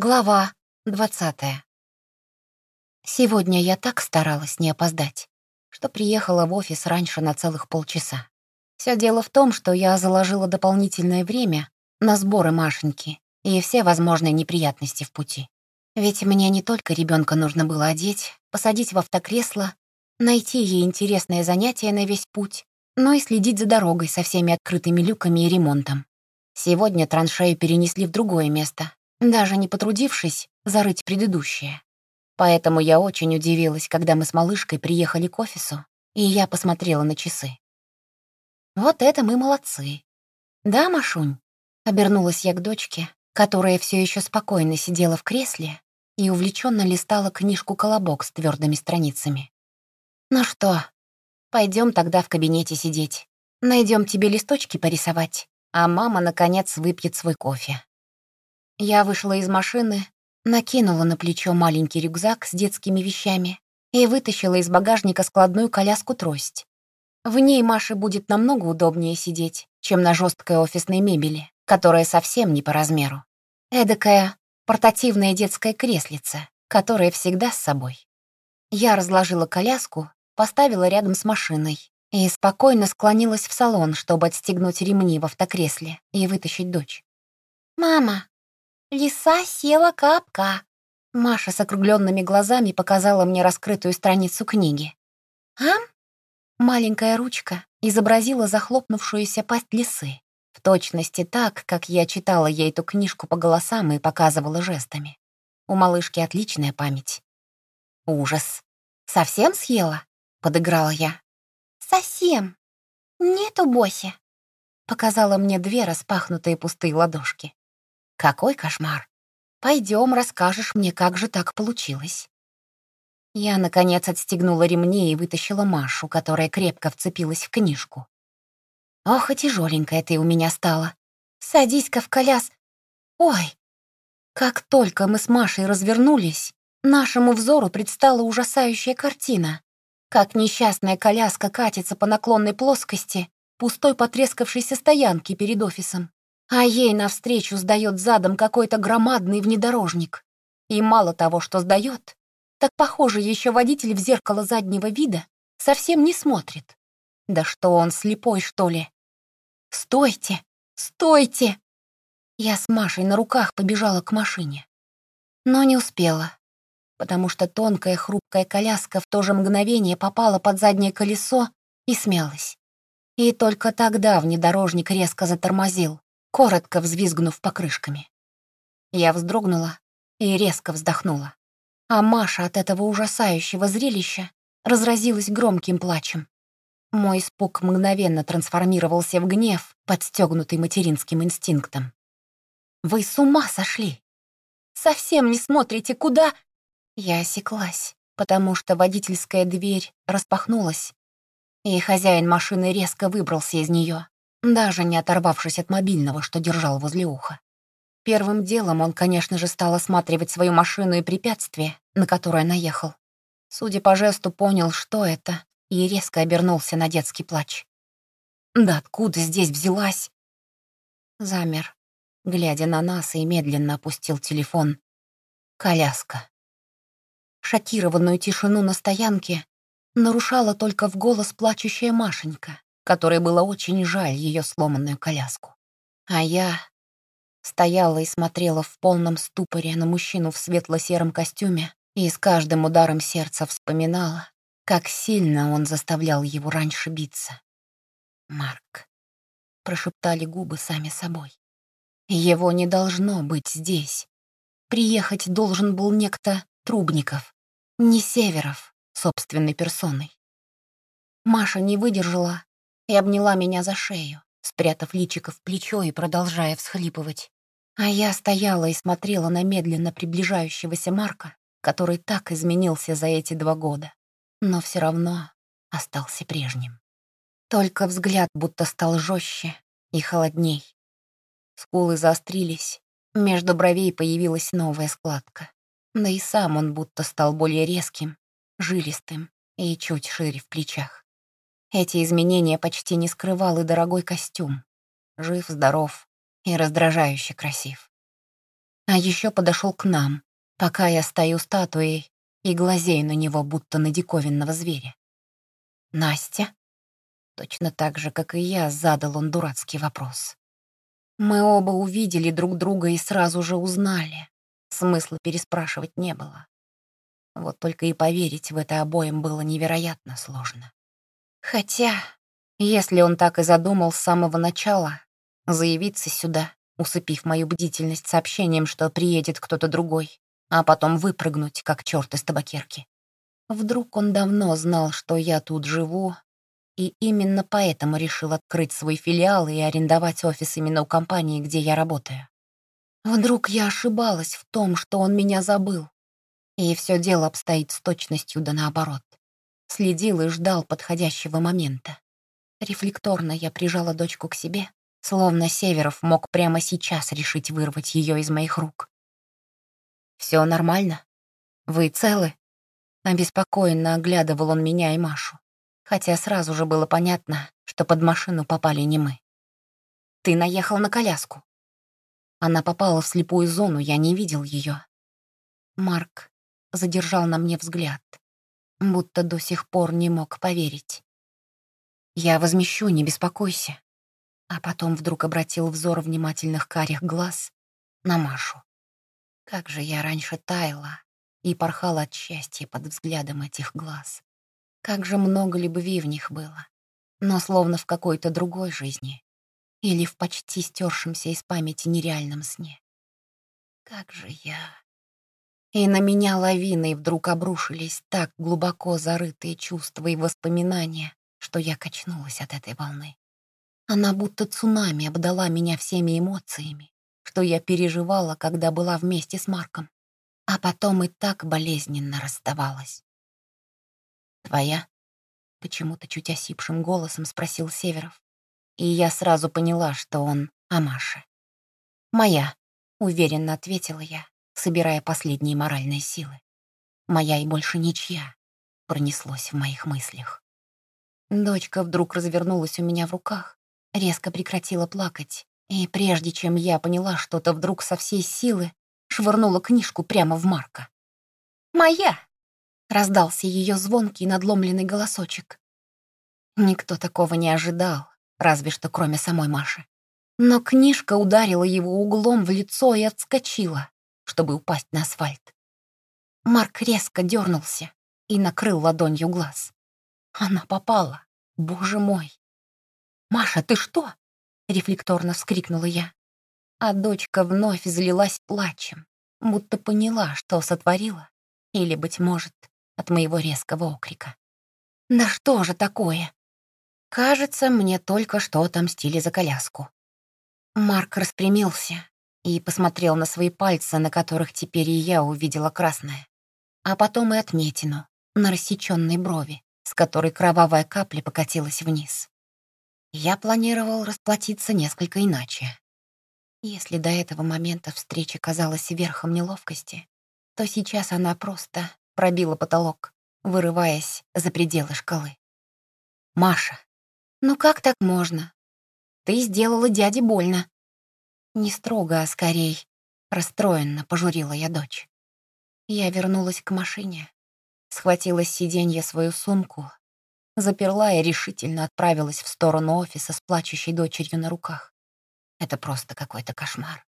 Глава двадцатая. Сегодня я так старалась не опоздать, что приехала в офис раньше на целых полчаса. Все дело в том, что я заложила дополнительное время на сборы Машеньки и все возможные неприятности в пути. Ведь мне не только ребенка нужно было одеть, посадить в автокресло, найти ей интересное занятие на весь путь, но и следить за дорогой со всеми открытыми люками и ремонтом. Сегодня траншею перенесли в другое место, даже не потрудившись зарыть предыдущее. Поэтому я очень удивилась, когда мы с малышкой приехали к офису, и я посмотрела на часы. Вот это мы молодцы. Да, Машунь? Обернулась я к дочке, которая все еще спокойно сидела в кресле и увлеченно листала книжку «Колобок» с твердыми страницами. «Ну что, пойдем тогда в кабинете сидеть. Найдем тебе листочки порисовать, а мама, наконец, выпьет свой кофе». Я вышла из машины, накинула на плечо маленький рюкзак с детскими вещами и вытащила из багажника складную коляску-трость. В ней Маше будет намного удобнее сидеть, чем на жесткой офисной мебели, которая совсем не по размеру. Эдакая портативная детская креслица, которая всегда с собой. Я разложила коляску, поставила рядом с машиной и спокойно склонилась в салон, чтобы отстегнуть ремни в автокресле и вытащить дочь. «Мама, Лиса села капка. Маша с округленными глазами показала мне раскрытую страницу книги. «Ам?» Маленькая ручка изобразила захлопнувшуюся пасть лисы, в точности так, как я читала ей эту книжку по голосам и показывала жестами. У малышки отличная память. «Ужас! Совсем съела?» — подыграла я. «Совсем. Нету Боси», — показала мне две распахнутые пустые ладошки. Какой кошмар! Пойдем, расскажешь мне, как же так получилось. Я, наконец, отстегнула ремни и вытащила Машу, которая крепко вцепилась в книжку. Ох, и тяжеленькая ты у меня стала. Садись-ка в коляс. Ой! Как только мы с Машей развернулись, нашему взору предстала ужасающая картина. Как несчастная коляска катится по наклонной плоскости пустой потрескавшейся стоянки перед офисом а ей навстречу сдает задом какой-то громадный внедорожник. И мало того, что сдает, так, похоже, еще водитель в зеркало заднего вида совсем не смотрит. Да что он, слепой, что ли? «Стойте! Стойте!» Я с Машей на руках побежала к машине. Но не успела, потому что тонкая хрупкая коляска в то же мгновение попала под заднее колесо и смялась. И только тогда внедорожник резко затормозил коротко взвизгнув покрышками. Я вздрогнула и резко вздохнула. А Маша от этого ужасающего зрелища разразилась громким плачем. Мой испуг мгновенно трансформировался в гнев, подстегнутый материнским инстинктом. «Вы с ума сошли! Совсем не смотрите, куда...» Я осеклась, потому что водительская дверь распахнулась, и хозяин машины резко выбрался из нее даже не оторвавшись от мобильного, что держал возле уха. Первым делом он, конечно же, стал осматривать свою машину и препятствие, на которое наехал. Судя по жесту, понял, что это, и резко обернулся на детский плач. «Да откуда здесь взялась?» Замер, глядя на нас, и медленно опустил телефон. Коляска. Шокированную тишину на стоянке нарушала только в голос плачущая Машенька которой было очень жаль ее сломанную коляску. А я стояла и смотрела в полном ступоре на мужчину в светло-сером костюме и с каждым ударом сердца вспоминала, как сильно он заставлял его раньше биться. «Марк», — прошептали губы сами собой. «Его не должно быть здесь. Приехать должен был некто Трубников, не Северов, собственной персоной». Маша не выдержала и обняла меня за шею, спрятав личико в плечо и продолжая всхлипывать. А я стояла и смотрела на медленно приближающегося Марка, который так изменился за эти два года, но все равно остался прежним. Только взгляд будто стал жестче и холодней. Скулы заострились, между бровей появилась новая складка. Да и сам он будто стал более резким, жилистым и чуть шире в плечах. Эти изменения почти не скрывал и дорогой костюм. Жив, здоров и раздражающе красив. А еще подошел к нам, пока я стою статуей и глазею на него, будто на диковинного зверя. «Настя?» Точно так же, как и я, задал он дурацкий вопрос. Мы оба увидели друг друга и сразу же узнали. Смысла переспрашивать не было. Вот только и поверить в это обоим было невероятно сложно. Хотя, если он так и задумал с самого начала, заявиться сюда, усыпив мою бдительность сообщением, что приедет кто-то другой, а потом выпрыгнуть, как черт из табакерки. Вдруг он давно знал, что я тут живу, и именно поэтому решил открыть свой филиал и арендовать офис именно у компании, где я работаю. Вдруг я ошибалась в том, что он меня забыл, и все дело обстоит с точностью да наоборот. Следил и ждал подходящего момента. Рефлекторно я прижала дочку к себе, словно Северов мог прямо сейчас решить вырвать ее из моих рук. Все нормально? Вы целы?» Обеспокоенно оглядывал он меня и Машу, хотя сразу же было понятно, что под машину попали не мы. «Ты наехал на коляску». Она попала в слепую зону, я не видел ее. Марк задержал на мне взгляд, будто до сих пор не мог поверить. «Я возмещу, не беспокойся». А потом вдруг обратил взор внимательных карих глаз на Машу. Как же я раньше таяла и порхала от счастья под взглядом этих глаз. Как же много любви в них было, но словно в какой-то другой жизни или в почти стершемся из памяти нереальном сне. Как же я... И на меня лавиной вдруг обрушились так глубоко зарытые чувства и воспоминания, что я качнулась от этой волны. Она будто цунами обдала меня всеми эмоциями, что я переживала, когда была вместе с Марком, а потом и так болезненно расставалась. «Твоя?» — почему-то чуть осипшим голосом спросил Северов. И я сразу поняла, что он о Маше. «Моя», — уверенно ответила я, собирая последние моральные силы. «Моя и больше ничья», — пронеслось в моих мыслях. Дочка вдруг развернулась у меня в руках, резко прекратила плакать, и прежде чем я поняла что-то, вдруг со всей силы швырнула книжку прямо в Марка. «Моя!» — раздался ее звонкий надломленный голосочек. Никто такого не ожидал, разве что кроме самой Маши. Но книжка ударила его углом в лицо и отскочила чтобы упасть на асфальт. Марк резко дернулся и накрыл ладонью глаз. Она попала. Боже мой! «Маша, ты что?» — рефлекторно вскрикнула я. А дочка вновь залилась плачем, будто поняла, что сотворила, или, быть может, от моего резкого окрика. «Да что же такое?» Кажется, мне только что отомстили за коляску. Марк распрямился, и посмотрел на свои пальцы, на которых теперь и я увидела красное. А потом и отметину на рассеченной брови, с которой кровавая капля покатилась вниз. Я планировал расплатиться несколько иначе. Если до этого момента встреча казалась верхом неловкости, то сейчас она просто пробила потолок, вырываясь за пределы шкалы. «Маша, ну как так можно? Ты сделала дяде больно», не строго, а скорей. Расстроенно пожурила я дочь. Я вернулась к машине, схватила с сиденья свою сумку, заперла и решительно отправилась в сторону офиса с плачущей дочерью на руках. Это просто какой-то кошмар.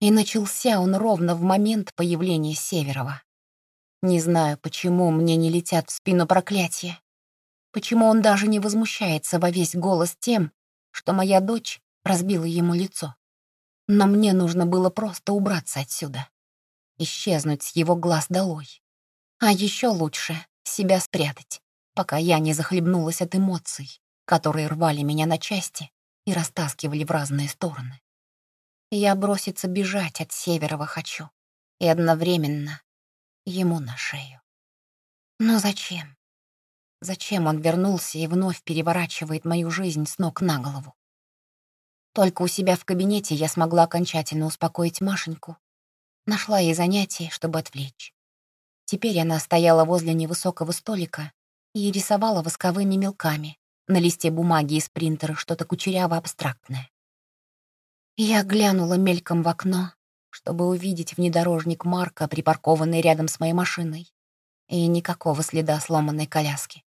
И начался он ровно в момент появления Северова. Не знаю, почему мне не летят в спину проклятия. Почему он даже не возмущается во весь голос тем, что моя дочь разбила ему лицо. Но мне нужно было просто убраться отсюда. Исчезнуть с его глаз долой. А еще лучше себя спрятать, пока я не захлебнулась от эмоций, которые рвали меня на части и растаскивали в разные стороны. Я броситься бежать от Северова хочу и одновременно ему на шею. Но зачем? Зачем он вернулся и вновь переворачивает мою жизнь с ног на голову? Только у себя в кабинете я смогла окончательно успокоить Машеньку. Нашла ей занятие, чтобы отвлечь. Теперь она стояла возле невысокого столика и рисовала восковыми мелками на листе бумаги из принтера что-то кучеряво-абстрактное. Я глянула мельком в окно, чтобы увидеть внедорожник Марка, припаркованный рядом с моей машиной, и никакого следа сломанной коляски.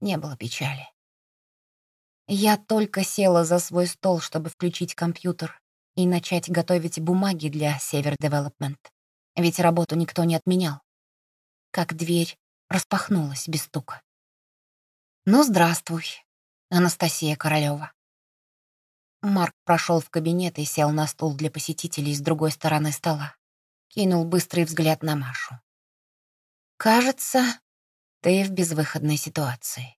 Не было печали. Я только села за свой стол, чтобы включить компьютер и начать готовить бумаги для Север Development, ведь работу никто не отменял. Как дверь распахнулась без стука. «Ну, здравствуй, Анастасия Королева. Марк прошел в кабинет и сел на стул для посетителей с другой стороны стола. Кинул быстрый взгляд на Машу. «Кажется, ты в безвыходной ситуации.